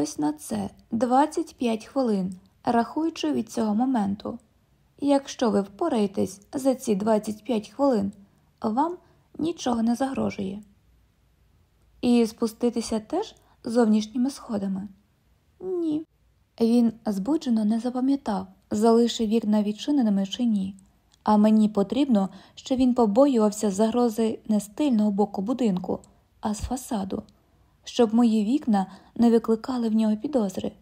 Ось на це 25 хвилин, рахуючи від цього моменту. Якщо ви впораєтесь за ці 25 хвилин, вам нічого не загрожує. І спуститися теж зовнішніми сходами? Ні. Він збуджено не запам'ятав, залишив вікна відчиненими чи ні, а мені потрібно, щоб він побоювався загрози не з тильного боку будинку, а з фасаду, щоб мої вікна не викликали в нього підозри.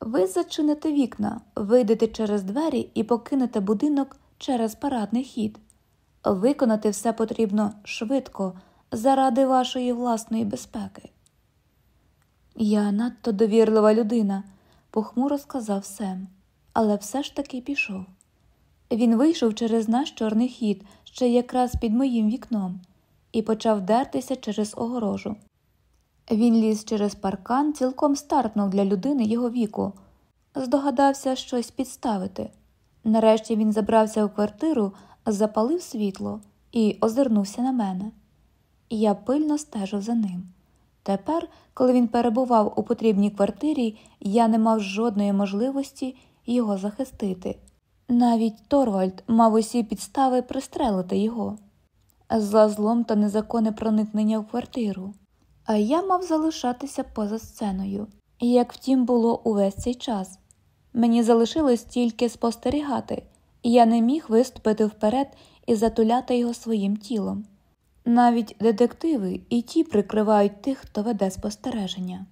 Ви зачините вікна, вийдете через двері і покинете будинок через парадний хід. Виконати все потрібно швидко, заради вашої власної безпеки. Я надто довірлива людина, похмуро сказав Сем, але все ж таки пішов. Він вийшов через наш чорний хід, ще якраз під моїм вікном, і почав дертися через огорожу. Він ліз через паркан, цілком стартнув для людини його віку, здогадався щось підставити. Нарешті він забрався в квартиру, запалив світло і озирнувся на мене. Я пильно стежив за ним. Тепер, коли він перебував у потрібній квартирі, я не мав жодної можливості його захистити. Навіть Торвальд мав усі підстави пристрелити його за злом та незаконне проникнення в квартиру, а я мав залишатися поза сценою, як втім було увесь цей час. Мені залишилось тільки спостерігати, і я не міг виступити вперед і затуляти його своїм тілом. Навіть детективи і ті прикривають тих, хто веде спостереження.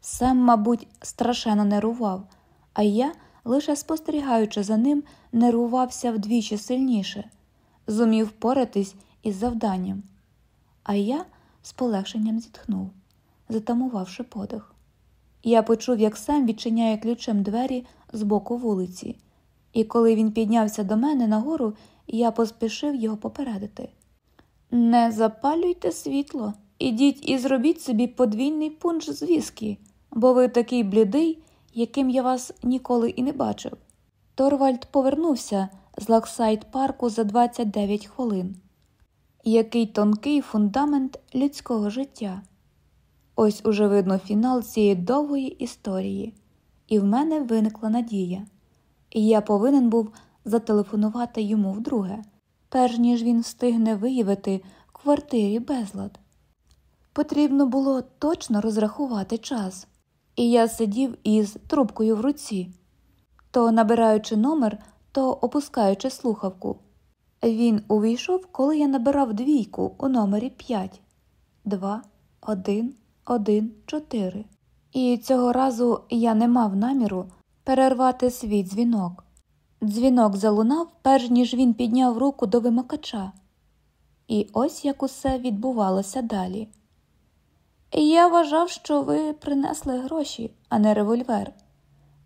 Сем, мабуть, страшенно нервував, а я, лише спостерігаючи за ним, нервувався вдвічі сильніше, зумів впоратись із завданням. А я з полегшенням зітхнув, затамувавши подих. Я почув, як сам відчиняє ключем двері з боку вулиці, і коли він піднявся до мене нагору, я поспішив його попередити. Не запалюйте світло, ідіть і зробіть собі подвійний пунш з віскі, бо ви такий блідий, яким я вас ніколи і не бачив. Торвальд повернувся з Лаксайд парку за 29 хвилин. Який тонкий фундамент людського життя. Ось уже видно фінал цієї довгої історії, і в мене виникла надія, і я повинен був зателефонувати йому вдруге перш ніж він встигне виявити в квартирі безлад. Потрібно було точно розрахувати час, і я сидів із трубкою в руці, то набираючи номер, то опускаючи слухавку. Він увійшов, коли я набирав двійку у номері 5, 2, 1, 1, 4. І цього разу я не мав наміру перервати свій дзвінок. Дзвінок залунав, перш ніж він підняв руку до вимикача. І ось як усе відбувалося далі. Я вважав, що ви принесли гроші, а не револьвер.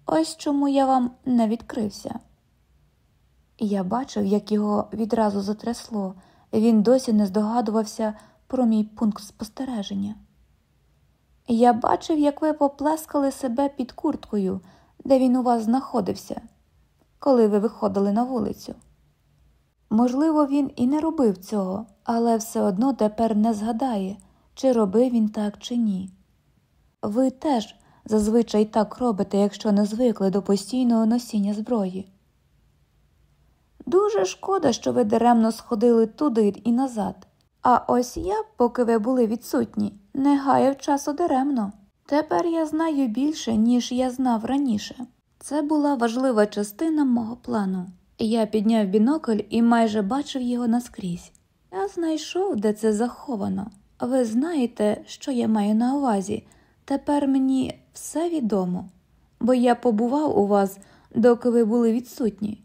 Ось чому я вам не відкрився. Я бачив, як його відразу затрясло, він досі не здогадувався про мій пункт спостереження. Я бачив, як ви поплескали себе під курткою, де він у вас знаходився коли ви виходили на вулицю. Можливо, він і не робив цього, але все одно тепер не згадає, чи робив він так, чи ні. Ви теж зазвичай так робите, якщо не звикли до постійного носіння зброї. Дуже шкода, що ви даремно сходили туди і назад. А ось я, поки ви були відсутні, не гаяв часу даремно. Тепер я знаю більше, ніж я знав раніше. Це була важлива частина мого плану. Я підняв бінокль і майже бачив його наскрізь. Я знайшов, де це заховано. Ви знаєте, що я маю на увазі. Тепер мені все відомо, бо я побував у вас, доки ви були відсутні.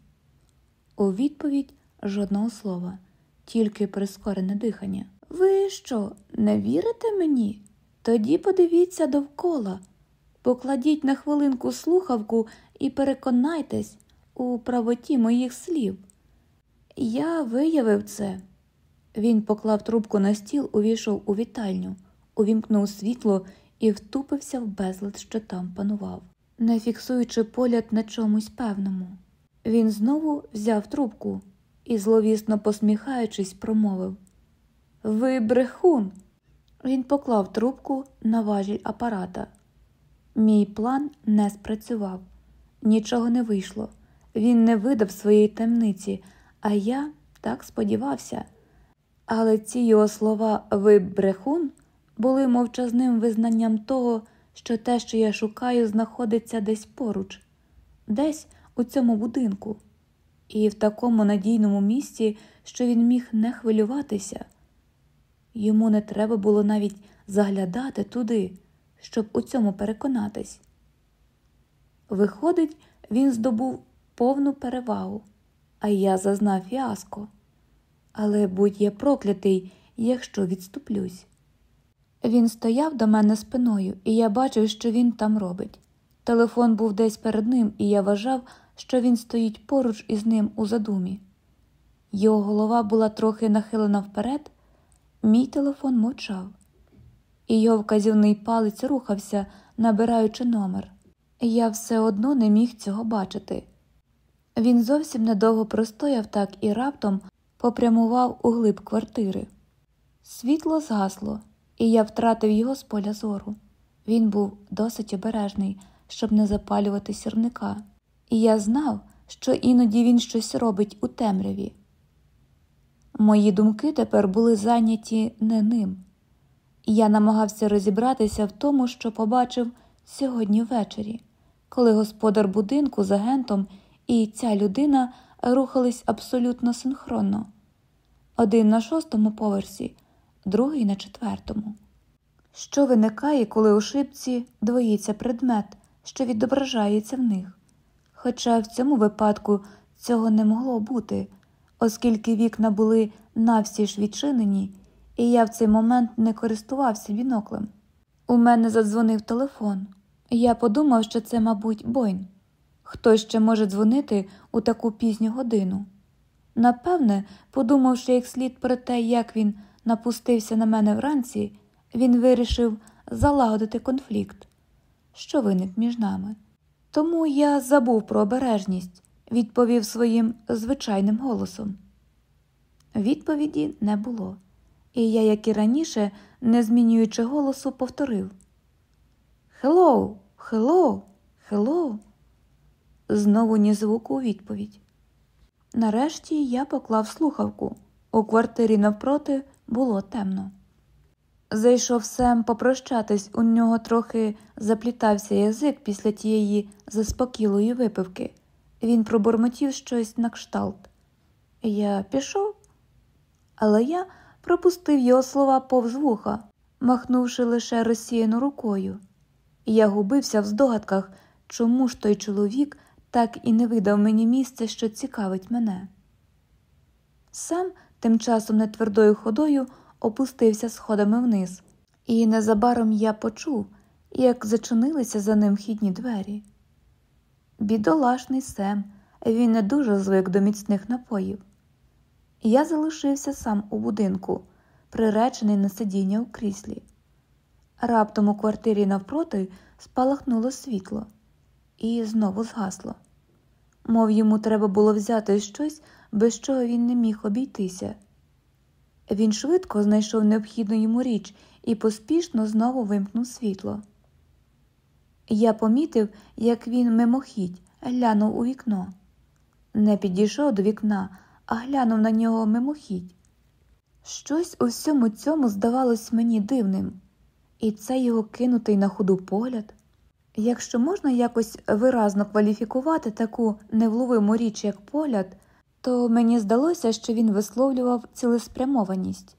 У відповідь жодного слова, тільки прискорене дихання. Ви що, не вірите мені? Тоді подивіться довкола, покладіть на хвилинку слухавку і переконайтесь у правоті моїх слів. Я виявив це. Він поклав трубку на стіл, увійшов у вітальню, увімкнув світло і втупився в безлад, що там панував, не фіксуючи погляд на чомусь певному. Він знову взяв трубку і, зловісно посміхаючись, промовив Ви брехун. Він поклав трубку на важіль апарата. Мій план не спрацював, нічого не вийшло. Він не видав своєї темниці, а я так сподівався. Але ці його слова ви брехун були мовчазним визнанням того, що те, що я шукаю, знаходиться десь поруч, десь у цьому будинку, і в такому надійному місці, що він міг не хвилюватися. Йому не треба було навіть заглядати туди, щоб у цьому переконатись. Виходить, він здобув повну перевагу, а я зазнав фіаско. Але будь я проклятий, якщо відступлюсь. Він стояв до мене спиною, і я бачив, що він там робить. Телефон був десь перед ним, і я вважав, що він стоїть поруч із ним у задумі. Його голова була трохи нахилена вперед, мій телефон мовчав, і його вказівний палець рухався, набираючи номер. Я все одно не міг цього бачити. Він зовсім недовго простояв так і раптом попрямував у глиб квартири. Світло згасло, і я втратив його з поля зору. Він був досить обережний, щоб не запалювати сірника, і я знав, що іноді він щось робить у темряві. Мої думки тепер були зайняті не ним. Я намагався розібратися в тому, що побачив сьогодні ввечері, коли господар будинку з агентом і ця людина рухались абсолютно синхронно один на шостому поверсі, другий на четвертому. Що виникає, коли у шибці двоїться предмет, що відображається в них? Хоча в цьому випадку цього не могло бути, оскільки вікна були навсі відчинені, і я в цей момент не користувався біноклем. У мене задзвонив телефон. Я подумав, що це, мабуть, Бойн. Хто ще може дзвонити у таку пізню годину? Напевне, подумавши як слід про те, як він напустився на мене вранці, він вирішив залагодити конфлікт, що виник між нами. Тому я забув про обережність, відповів своїм звичайним голосом. Відповіді не було, і я, як і раніше, не змінюючи голосу, повторив Хеллоу, хеллоу, хеллоу. Знову ні звуку у відповідь. Нарешті я поклав слухавку. У квартирі навпроти було темно. Зайшов Сем попрощатись, у нього трохи заплітався язик після тієї заспокілої випивки. Він пробурмотів щось на кшталт. Я пішов, але я пропустив його слова повз вуха, махнувши лише розсіяну рукою. Я губився в здогадках, чому ж той чоловік так і не видав мені місця, що цікавить мене. Сам тим часом нетвердою ходою опустився сходами вниз, і незабаром я почув, як зачинилися за ним вхідні двері. Бідолашний Сем, він не дуже звик до міцних напоїв. Я залишився сам у будинку, приречений на сидіння у кріслі. Раптом у квартирі навпроти спалахнуло світло і знову згасло. Мов йому треба було взяти щось, без чого він не міг обійтися. Він швидко знайшов необхідну йому річ і поспішно знову вимкнув світло. Я помітив, як він мимохідь глянув у вікно. Не підійшов до вікна, а глянув на нього мимохідь. Щось у всьому цьому здавалось мені дивним, і це його кинутий на ходу погляд. Якщо можна якось виразно кваліфікувати таку невловиму річ, як погляд, то мені здалося, що він висловлював цілеспрямованість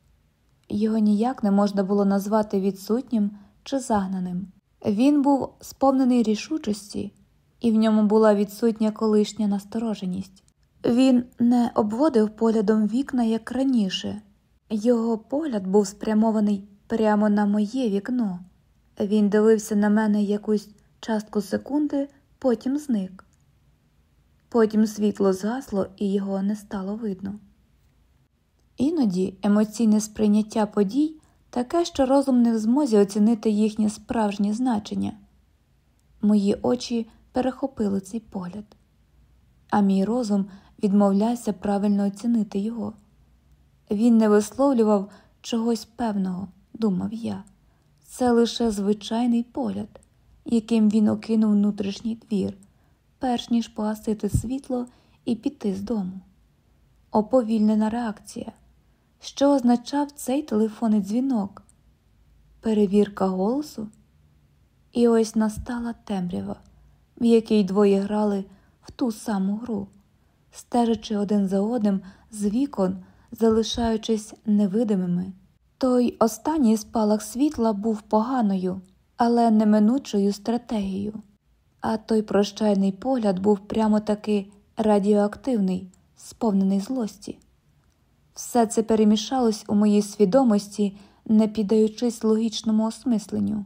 його ніяк не можна було назвати відсутнім чи загнаним. Він був сповнений рішучості, і в ньому була відсутня колишня настороженість. Він не обводив поглядом вікна, як раніше, його погляд був спрямований прямо на моє вікно. Він дивився на мене якусь частку секунди, потім зник. Потім світло згасло і його не стало видно. Іноді емоційне сприйняття подій таке, що розум не в змозі оцінити їхнє справжнє значення. Мої очі перехопили цей погляд, а мій розум відмовлявся правильно оцінити його. Він не висловлював чогось певного, думав я. Це лише звичайний погляд яким він окинув внутрішній двір, перш ніж погасити світло і піти з дому. Оповільнена реакція. Що означав цей телефонний дзвінок? Перевірка голосу? І ось настала темрява, в якій двоє грали в ту саму гру, стежачи один за одним з вікон, залишаючись невидимими. Той останній спалах світла був поганою, але неминучою стратегією, а той прощальний погляд був прямо таки радіоактивний, сповнений злості. Все це перемішалось у моїй свідомості, не піддаючись логічному осмисленню.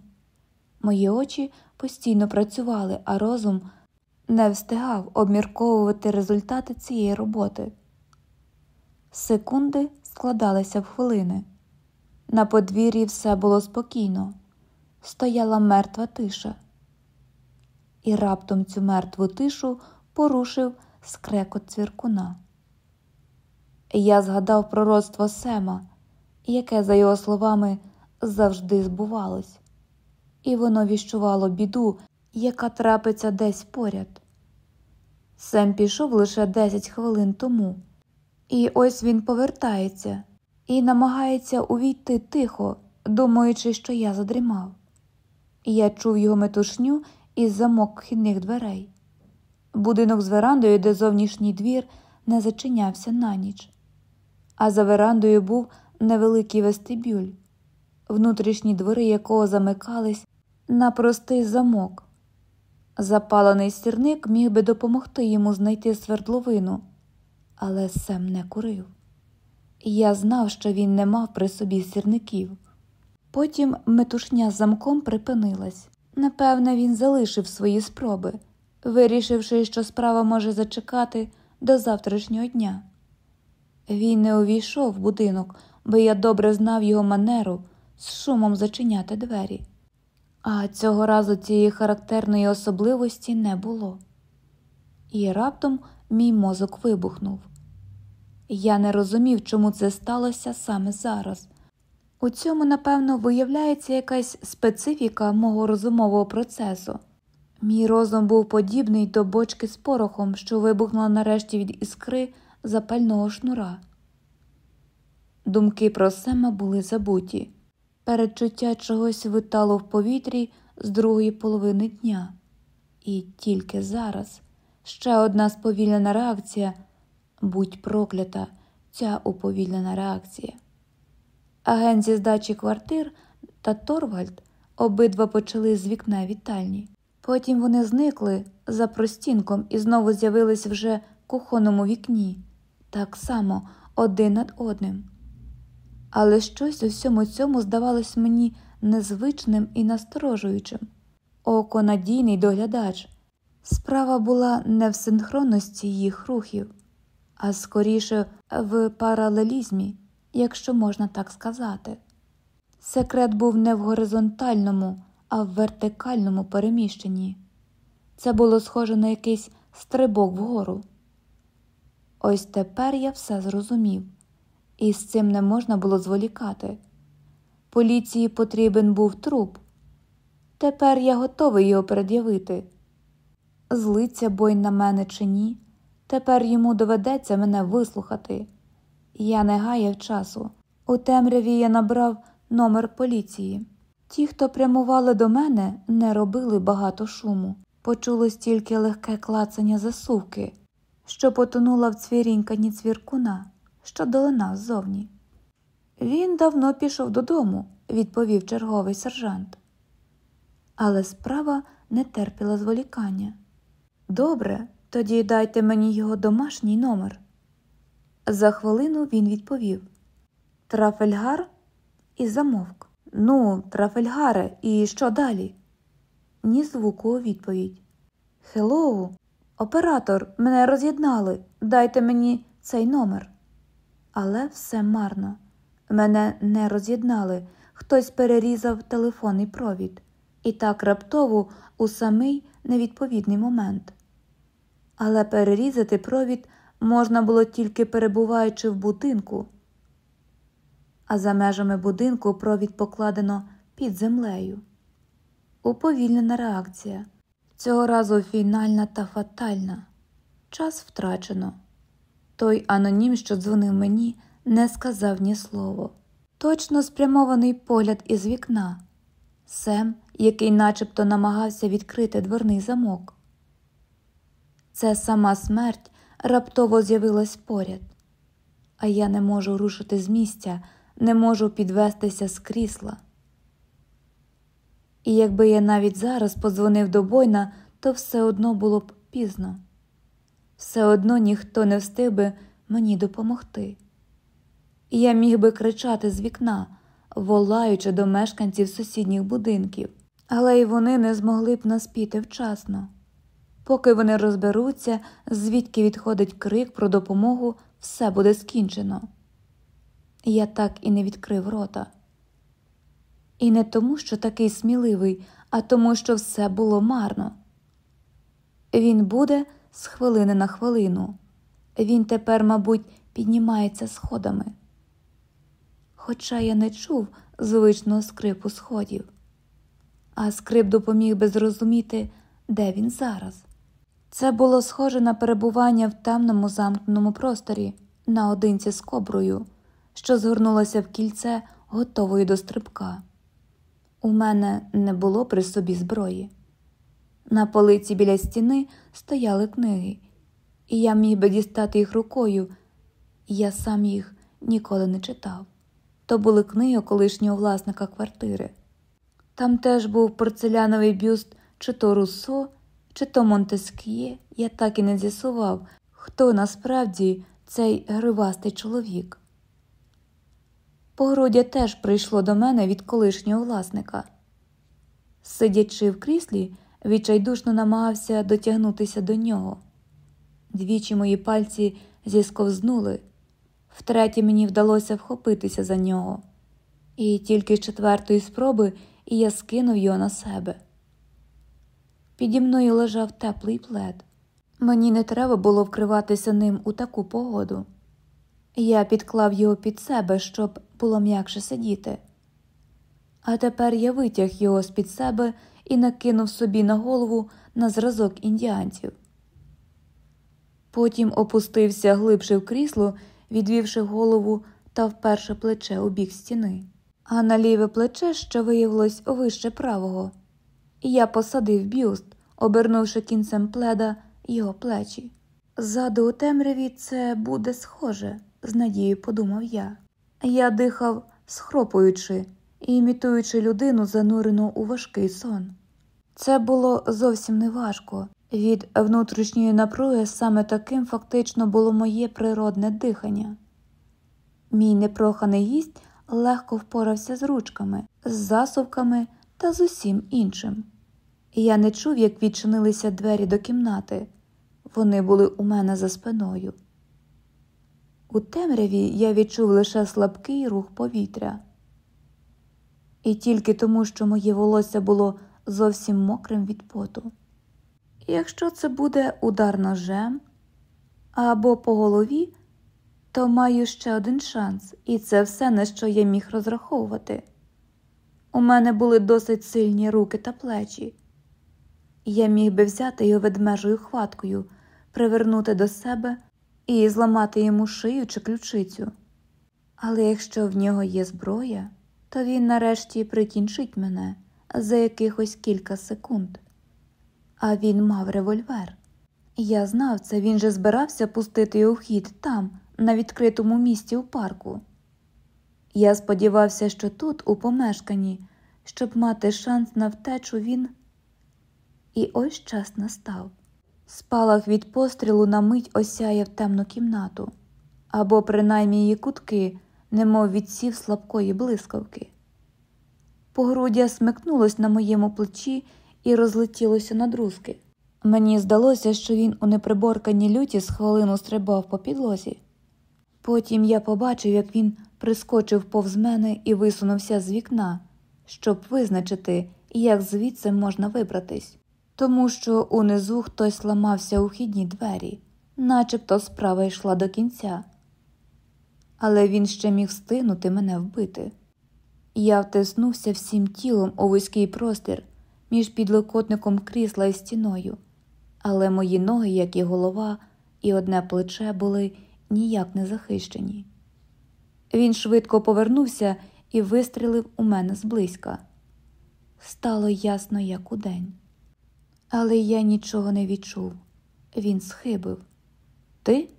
Мої очі постійно працювали, а розум не встигав обмірковувати результати цієї роботи. Секунди складалися в хвилини. На подвір'ї все було спокійно, стояла мертва тиша. І раптом цю мертву тишу порушив скрекот цвіркуна. Я згадав пророцтво Сема, яке, за його словами, завжди збувалось, і воно віщувало біду, яка трапиться десь поряд. Сем пішов лише 10 хвилин тому, і ось він повертається і намагається увійти тихо, думаючи, що я задрімав. Я чув його метушню і замок вхідних дверей. Будинок з верандою, де зовнішній двір не зачинявся на ніч, а за верандою був невеликий вестибюль, внутрішні двори якого замикались на простий замок. Запалений сірник міг би допомогти йому знайти свердловину, але Сем не курив. Я знав, що він не мав при собі сірників. Потім метушня з замком припинилась. Напевне, він залишив свої спроби, вирішивши, що справа може зачекати до завтрашнього дня. Він не увійшов в будинок, бо я добре знав його манеру з шумом зачиняти двері. А цього разу цієї характерної особливості не було. І раптом мій мозок вибухнув. Я не розумів, чому це сталося саме зараз. У цьому, напевно, виявляється якась специфіка мого розумового процесу. Мій розум був подібний до бочки з порохом, що вибухнула нарешті від іскри запального шнура. Думки про Сема були забуті. Передчуття чогось витало в повітрі з другої половини дня. І тільки зараз ще одна сповільнена реакція будь проклята, ця уповільнена реакція. Агент зі здачі квартир та Торвальд обидва почали з вікна вітальні. Потім вони зникли за простінком і знову з'явились вже в кухонному вікні, так само один над одним. Але щось у всьому цьому здавалось мені незвичним і насторожуючим. Око надійний доглядач. Справа була не в синхронності їх рухів, а скоріше в паралелізмі, якщо можна так сказати. Секрет був не в горизонтальному, а в вертикальному переміщенні. Це було схоже на якийсь стрибок вгору. Ось тепер я все зрозумів, і з цим не можна було зволікати. Поліції потрібен був труп. Тепер я готовий його пред'явити. Злиться бой на мене чи ні, тепер йому доведеться мене вислухати. Я не гаяв часу. У темряві я набрав номер поліції. Ті, хто прямували до мене, не робили багато шуму. Почулось тільки легке клацання засувки, що потонула в цвірінькані цвіркуна, що долинав ззовні. Він давно пішов додому, відповів черговий сержант. Але справа не терпіла зволікання. Добре, тоді дайте мені його домашній номер. За хвилину він відповів Трафельгар і замовк. Ну, Трафельгаре, і що далі? Ні звуку у відповідь. Hello, оператор, мене роз'єднали. Дайте мені цей номер. Але все марно. Мене не роз'єднали. Хтось перерізав телефонний провід. І так раптово у самий невідповідний момент. Але перерізати провід можна було тільки перебуваючи в будинку, а за межами будинку провід покладено під землею. уповільнена реакція. Цього разу фінальна та фатальна. Час втрачено. Той анонім, що дзвонив мені, не сказав ні слова. Точно спрямований погляд із вікна. Сем, який начебто намагався відкрити дверний замок. Це сама смерть раптово з'явилась поряд, а я не можу рушити з місця, не можу підвестися з крісла. І якби я навіть зараз подзвонив до Бойна, то все одно було б пізно. Все одно ніхто не встиг би мені допомогти. І я міг би кричати з вікна, волаючи до мешканців сусідніх будинків, але й вони не змогли б наспіти вчасно. Поки вони розберуться, звідки відходить крик про допомогу, все буде скінчено. Я так і не відкрив рота. І не тому, що такий сміливий, а тому, що все було марно. Він буде з хвилини на хвилину. Він тепер, мабуть, піднімається сходами. Хоча я не чув звичного скрипу сходів, а скрип допоміг би зрозуміти, де він зараз. Це було схоже на перебування в темному замкненому просторі наодинці з коброю, що згорнулося в кільце, готовою до стрибка. У мене не було при собі зброї. На полиці біля стіни стояли книги, і я міг би дістати їх рукою, я сам їх ніколи не читав. То були книги колишнього власника квартири. Там теж був порцеляновий бюст чи то Руссо, чи то Монтеск'є, я так і не з'ясував, хто насправді цей гривастий чоловік. Погруддя теж прийшло до мене від колишнього власника. Сидячи в кріслі, відчайдушно намагався дотягнутися до нього. Двічі мої пальці зісковзнули, втретє мені вдалося вхопитися за нього, і тільки з четвертої спроби я скинув його на себе. Піді мною лежав теплий плед. Мені не треба було вкриватися ним у таку погоду. Я підклав його під себе, щоб було м'якше сидіти. А тепер я витяг його з під себе і накинув собі на голову на зразок індіанців. Потім опустився глибше в крісло, відвівши голову та вперше плече у бік стіни, а на ліве плече що виявилось вище правого, я посадив бюст, обернувши кінцем пледа його плечі. Ззаду у темряві це буде схоже, з надією подумав я. Я дихав, схропуючи і імітуючи людину, занурену у важкий сон. Це було зовсім не важко. Від внутрішньої напруги саме таким фактично було моє природне дихання. Мій непроханий гість легко впорався з ручками, з засувками та з усім іншим. Я не чув, як відчинилися двері до кімнати. Вони були у мене за спиною. У темряві я відчув лише слабкий рух повітря. І тільки тому, що моє волосся було зовсім мокрим від поту. Якщо це буде удар ножем або по голові, то маю ще один шанс, і це все, на що я міг розраховувати. У мене були досить сильні руки та плечі. Я міг би взяти його ведмежою хваткою, привернути до себе і зламати йому шию чи ключицю. Але якщо в нього є зброя, то він нарешті прикінчить мене за якихось кілька секунд. А він мав револьвер. Я знав це, він же збирався пустити його в хід там, на відкритому місці у парку. Я сподівався, що тут, у помешканні, щоб мати шанс на втечу, він. І ось час настав. Спалах від пострілу на мить осяяв темну кімнату, або принаймні її кутки, немов відсів слабкої блискавки. Погруддя смикнулось на моєму плечі і розлетілося на друзки. Мені здалося, що він у неприборканій люті з хвилину стрибав по підлозі. Потім я побачив, як він прискочив повз мене і висунувся з вікна, щоб визначити, як звідси можна вибратись, тому що унизу хтось ламався у вхідні двері, начебто справа йшла до кінця. Але він ще міг встигнути мене вбити. Я втиснувся всім тілом у вузький простір між підлокотником крісла і стіною, але мої ноги, як і голова, і одне плече були ніяк не захищені. Він швидко повернувся і вистрілив у мене зблизька. Стало ясно, як удень. Але я нічого не відчув. Він схибив. Ти?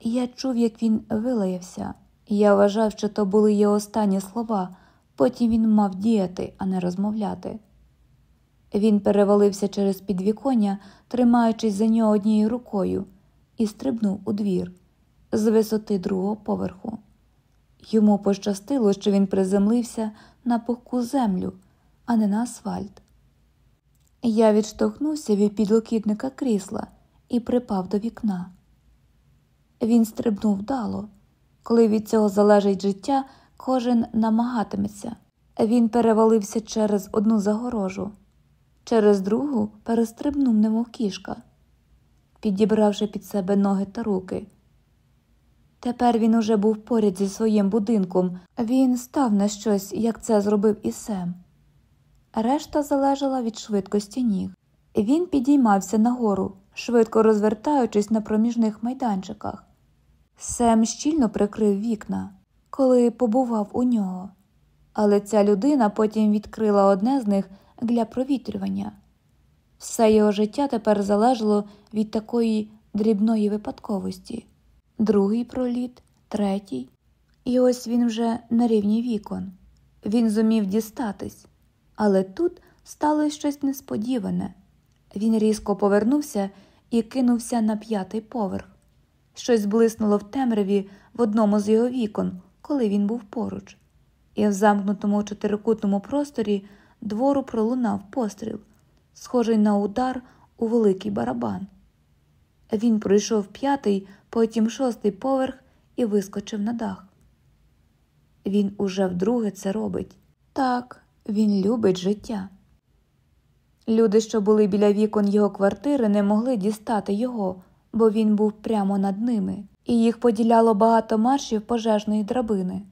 Я чув, як він вилаявся. Я вважав, що то були його останні слова, потім він мав діяти, а не розмовляти. Він перевалився через підвіконня, тримаючись за нього однією рукою, і стрибнув у двір з висоти другого поверху. Йому пощастило, що він приземлився на пухку землю, а не на асфальт. Я відштовхнувся від підлокітника крісла і припав до вікна. Він стрибнув вдало. Коли від цього залежить життя, кожен намагатиметься. Він перевалився через одну загорожу, через другу перестрибнув, немов кішка, підібравши під себе ноги та руки. Тепер він уже був поряд зі своїм будинком, він став на щось, як це зробив і Сем. Решта залежала від швидкості ніг. Він підіймався нагору, швидко розвертаючись на проміжних майданчиках. Сем щільно прикрив вікна, коли побував у нього, але ця людина потім відкрила одне з них для провітрювання. Все його життя тепер залежало від такої дрібної випадковості другий проліт, третій. І ось він вже на рівні вікон. Він зумів дістатись, але тут сталося щось несподіване. Він різко повернувся і кинувся на п'ятий поверх. Щось блиснуло в темряві в одному з його вікон, коли він був поруч, і в замкнутому чотирикутному просторі двору пролунав постріл, схожий на удар у великий барабан. Він пройшов п'ятий, потім шостий поверх і вискочив на дах. Він уже вдруге це робить. Так, він любить життя. Люди, що були біля вікон його квартири, не могли дістати його, бо він був прямо над ними, і їх поділяло багато маршів пожежної драбини.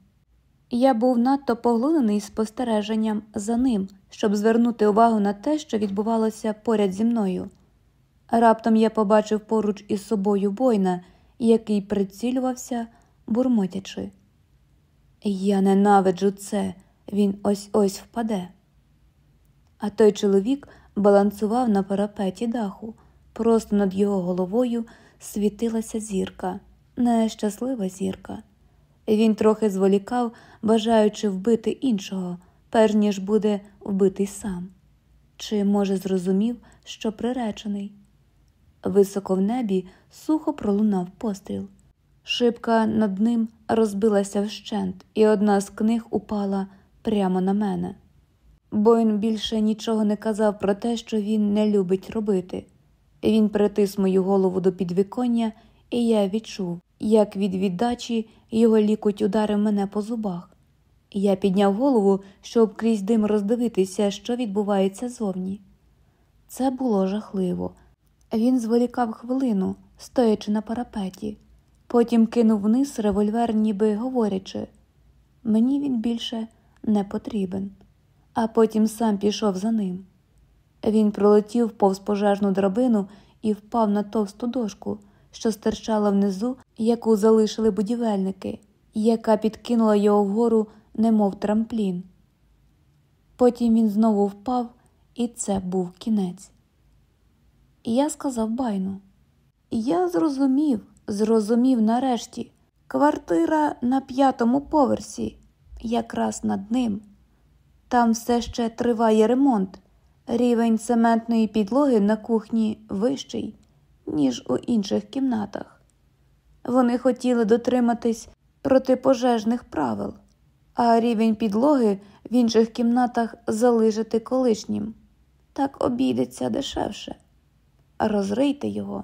Я був надто поглинений спостереженням за ним, щоб звернути увагу на те, що відбувалося поряд зі мною. Раптом я побачив поруч із собою бойна, який прицілювався, бурмотячи. Я ненавиджу це, він ось ось впаде. А той чоловік балансував на парапеті даху, просто над його головою світилася зірка, нещаслива зірка. Він трохи зволікав, бажаючи вбити іншого, перш ніж буде вбитий сам. Чи, може, зрозумів, що приречений? Високо в небі сухо пролунав постріл. Шибка над ним розбилася вщент, і одна з книг упала прямо на мене. Бойн більше нічого не казав про те, що він не любить робити. Він притис мою голову до підвіконня, і я відчув, як від віддачі його лікуть ударив мене по зубах. Я підняв голову, щоб крізь дим роздивитися, що відбувається зовні. Це було жахливо. Він зволікав хвилину, стоячи на парапеті, потім кинув вниз револьвер, ніби говорячи мені він більше не потрібен, а потім сам пішов за ним. Він пролетів повз пожежну драбину і впав на товсту дошку, що стирчала внизу, яку залишили будівельники, яка підкинула його вгору, немов трамплін. Потім він знову впав, і це був кінець. Я сказав байну. Я зрозумів, зрозумів нарешті. Квартира на п'ятому поверсі, якраз над ним. Там все ще триває ремонт. Рівень цементної підлоги на кухні вищий, ніж у інших кімнатах. Вони хотіли дотриматись протипожежних правил, а рівень підлоги в інших кімнатах залишити колишнім. Так обійдеться дешевше розрийте його.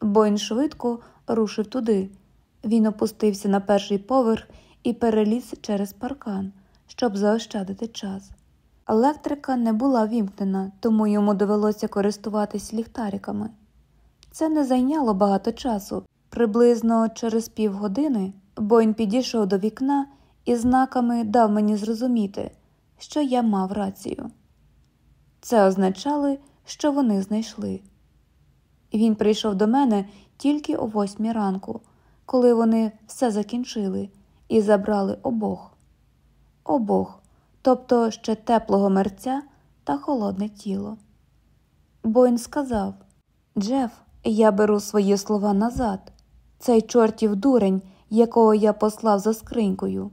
Бойн швидко рушив туди. Він опустився на перший поверх і переліз через паркан, щоб заощадити час. Електрика не була вімкнена, тому йому довелося користуватись ліхтариками. Це не зайняло багато часу. Приблизно через півгодини Бойн підійшов до вікна і знаками дав мені зрозуміти, що я мав рацію. Це означало, що вони знайшли. Він прийшов до мене тільки о восьмій ранку, коли вони все закінчили і забрали обох. Обох, тобто ще теплого мерця та холодне тіло. Бойн сказав Джеф, я беру свої слова назад. Цей чортів дурень, якого я послав за скринькою.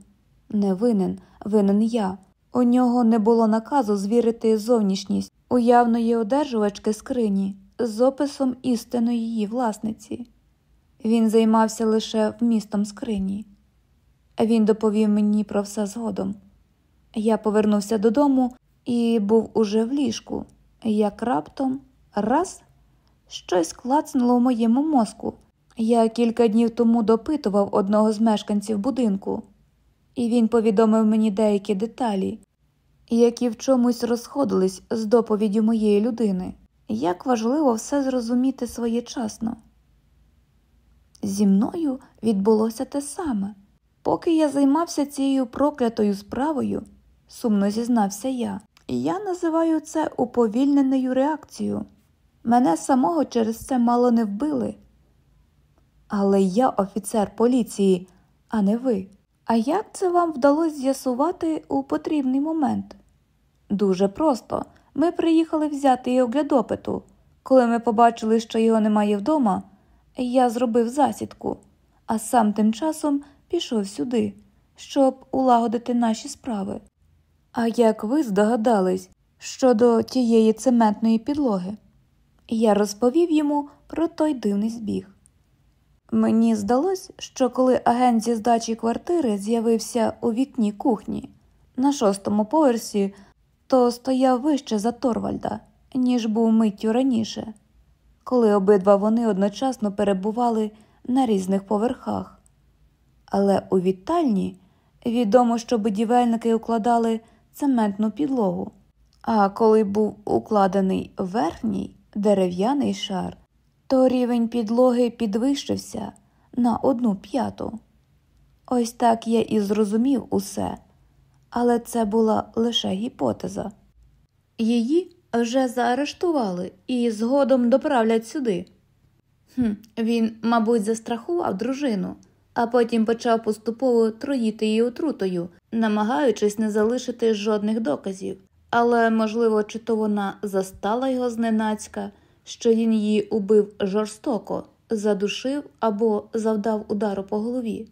Не винен, винен я. У нього не було наказу звірити зовнішність уявної одержувачки скрині з описом істинної її власниці. Він займався лише вмістом скрині. Він доповів мені про все згодом. Я повернувся додому і був уже в ліжку, як раптом раз щось клацнуло в моєму мозку. Я кілька днів тому допитував одного з мешканців будинку, і він повідомив мені деякі деталі, які в чомусь розходились з доповіддю моєї людини. Як важливо все зрозуміти своєчасно. Зі мною відбулося те саме. Поки я займався цією проклятою справою, сумно зізнався я, я називаю це уповільненою реакцією. Мене самого через це мало не вбили. Але я офіцер поліції, а не ви. А як це вам вдалося з'ясувати у потрібний момент? Дуже просто. Ми приїхали взяти його для допиту. Коли ми побачили, що його немає вдома, я зробив засідку, а сам тим часом пішов сюди, щоб улагодити наші справи. А як ви здогадались щодо тієї цементної підлоги? Я розповів йому про той дивний збіг. Мені здалось, що коли агент зі здачі квартири з'явився у вікні кухні на шостому поверсі, то стояв вище за Торвальда, ніж був миттю раніше, коли обидва вони одночасно перебували на різних поверхах. Але у вітальні відомо, що будівельники укладали цементну підлогу, а коли був укладений верхній дерев'яний шар, то рівень підлоги підвищився на одну п'яту. Ось так я і зрозумів усе, але це була лише гіпотеза. Її вже заарештували і згодом доправлять сюди. Хм, Він, мабуть, застрахував дружину, а потім почав поступово троїти її отрутою, намагаючись не залишити жодних доказів. Але, можливо, чи то вона застала його зненацька, що він її убив жорстоко, задушив або завдав удару по голові.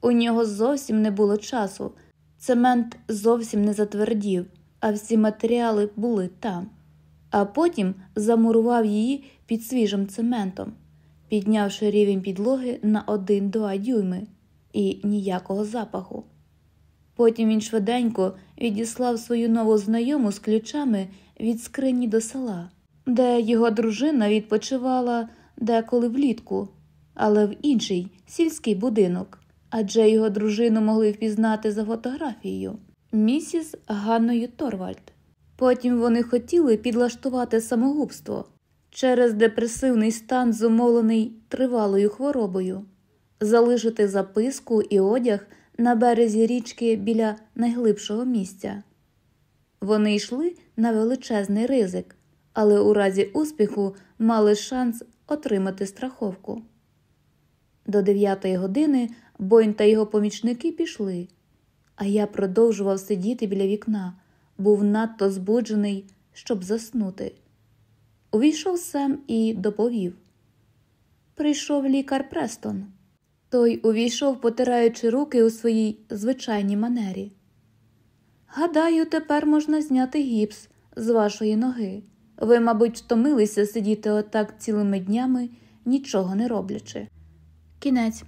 У нього зовсім не було часу, цемент зовсім не затвердів, а всі матеріали були там, а потім замурував її під свіжим цементом, піднявши рівень підлоги на один-два дюйми і ніякого запаху. Потім він швиденько відіслав свою нову знайому з ключами від скрині до села де його дружина відпочивала деколи влітку, але в інший сільський будинок, адже його дружину могли впізнати за фотографією місіс Ганною Торвальд. Потім вони хотіли підлаштувати самогубство через депресивний стан, зумовлений тривалою хворобою, залишити записку і одяг на березі річки біля найглибшого місця. Вони йшли на величезний ризик, але у разі успіху мали шанс отримати страховку. До дев'ятої години Бойн та його помічники пішли, а я продовжував сидіти біля вікна, був надто збуджений, щоб заснути. Увійшов Сем і доповів. Прийшов лікар Престон. Той увійшов, потираючи руки у своїй звичайній манері. Гадаю, тепер можна зняти гіпс з вашої ноги. Ви, мабуть, втомилися сидіти отак цілими днями, нічого не роблячи. Кінець.